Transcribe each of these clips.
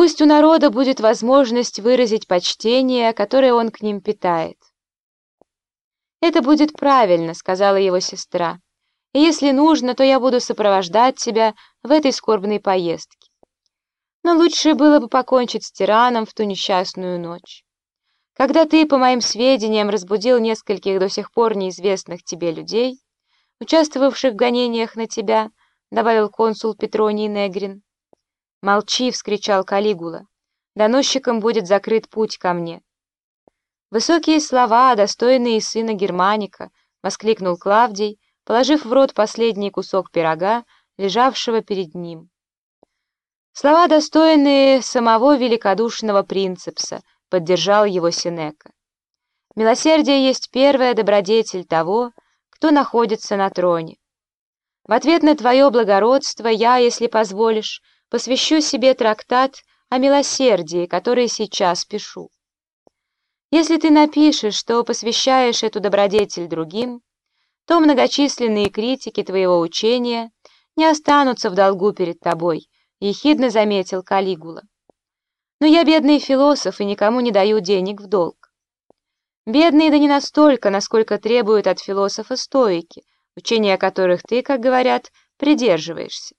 Пусть у народа будет возможность выразить почтение, которое он к ним питает. «Это будет правильно», — сказала его сестра. «И если нужно, то я буду сопровождать тебя в этой скорбной поездке. Но лучше было бы покончить с тираном в ту несчастную ночь. Когда ты, по моим сведениям, разбудил нескольких до сих пор неизвестных тебе людей, участвовавших в гонениях на тебя, — добавил консул Петроний Негрин, «Молчи!» — вскричал Калигула. «Доносчикам будет закрыт путь ко мне». «Высокие слова, достойные сына Германика!» — воскликнул Клавдий, положив в рот последний кусок пирога, лежавшего перед ним. «Слова, достойные самого великодушного принцепса», — поддержал его Синека. «Милосердие есть первая добродетель того, кто находится на троне. В ответ на твое благородство я, если позволишь, посвящу себе трактат о милосердии, который сейчас пишу. Если ты напишешь, что посвящаешь эту добродетель другим, то многочисленные критики твоего учения не останутся в долгу перед тобой, — ехидно заметил Калигула. Но я бедный философ и никому не даю денег в долг. Бедные да не настолько, насколько требуют от философа стоики, учения которых ты, как говорят, придерживаешься.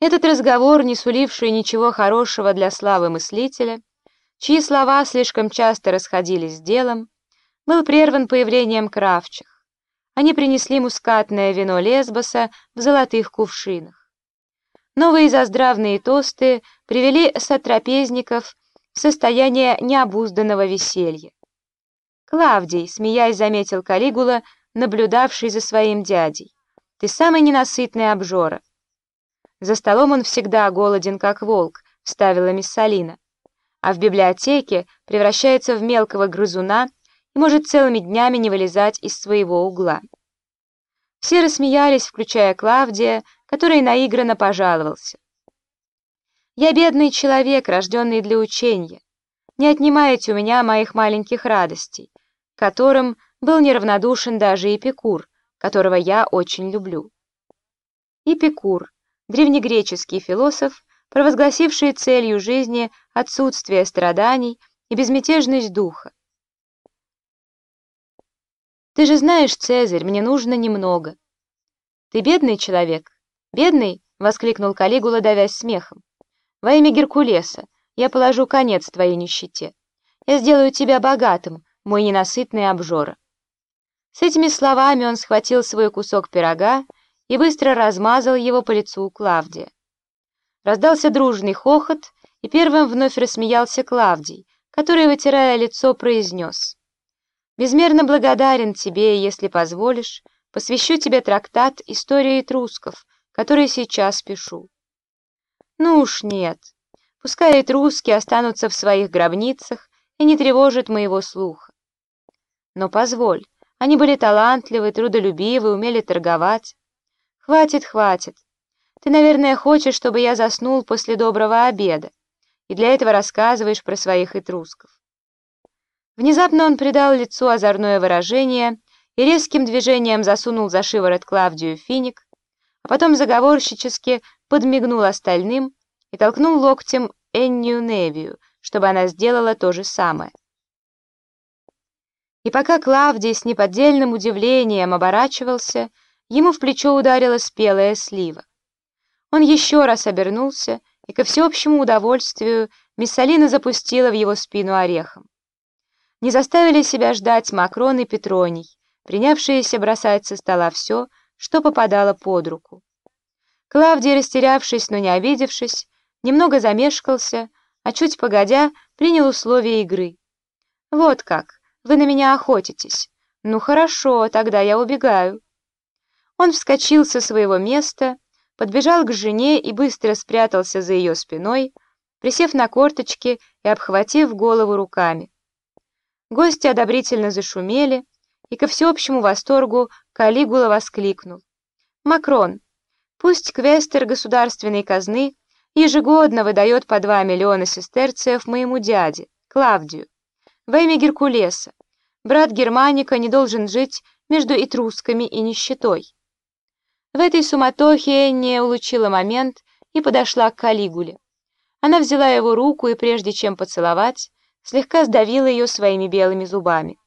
Этот разговор, не суливший ничего хорошего для славы мыслителя, чьи слова слишком часто расходились с делом, был прерван появлением кравчих. Они принесли мускатное вино Лесбоса в золотых кувшинах. Новые заздравные тосты привели сотрапезников в состояние необузданного веселья. Клавдий, смеясь, заметил Калигула, наблюдавший за своим дядей. «Ты самый ненасытный обжора». «За столом он всегда голоден, как волк», — вставила Миссалина. «А в библиотеке превращается в мелкого грызуна и может целыми днями не вылезать из своего угла». Все рассмеялись, включая Клавдия, который наигранно пожаловался. «Я бедный человек, рожденный для учения. Не отнимайте у меня моих маленьких радостей, которым был неравнодушен даже Эпикур, которого я очень люблю». Эпикур древнегреческий философ, провозгласивший целью жизни отсутствие страданий и безмятежность духа. «Ты же знаешь, Цезарь, мне нужно немного». «Ты бедный человек?» «Бедный?» — воскликнул Калигула, давясь смехом. «Во имя Геркулеса я положу конец твоей нищете. Я сделаю тебя богатым, мой ненасытный обжора». С этими словами он схватил свой кусок пирога и быстро размазал его по лицу Клавдия. Раздался дружный хохот, и первым вновь рассмеялся Клавдий, который, вытирая лицо, произнес «Безмерно благодарен тебе, если позволишь, посвящу тебе трактат «История этрусков», который сейчас пишу». «Ну уж нет, пускай этруски останутся в своих гробницах и не тревожат моего слуха. Но позволь, они были талантливы, трудолюбивы, умели торговать, «Хватит, хватит. Ты, наверное, хочешь, чтобы я заснул после доброго обеда, и для этого рассказываешь про своих этрусков». Внезапно он придал лицу озорное выражение и резким движением засунул за шиворот Клавдию финик, а потом заговорщически подмигнул остальным и толкнул локтем Эннию Невию, чтобы она сделала то же самое. И пока Клавдий с неподдельным удивлением оборачивался, Ему в плечо ударила спелая слива. Он еще раз обернулся, и ко всеобщему удовольствию Миссалина запустила в его спину орехом. Не заставили себя ждать Макрон и Петроний, принявшиеся бросать со стола все, что попадало под руку. Клавдий, растерявшись, но не обидевшись, немного замешкался, а чуть погодя принял условия игры. «Вот как, вы на меня охотитесь. Ну хорошо, тогда я убегаю». Он вскочил со своего места, подбежал к жене и быстро спрятался за ее спиной, присев на корточки и обхватив голову руками. Гости одобрительно зашумели, и ко всеобщему восторгу Калигула воскликнул. «Макрон, пусть квестер государственной казны ежегодно выдает по 2 миллиона сестерцев моему дяде, Клавдию, во имя Геркулеса. Брат Германика не должен жить между этрусками и нищетой». В этой суматохе не улучила момент и подошла к Калигуле. Она взяла его руку и, прежде чем поцеловать, слегка сдавила ее своими белыми зубами.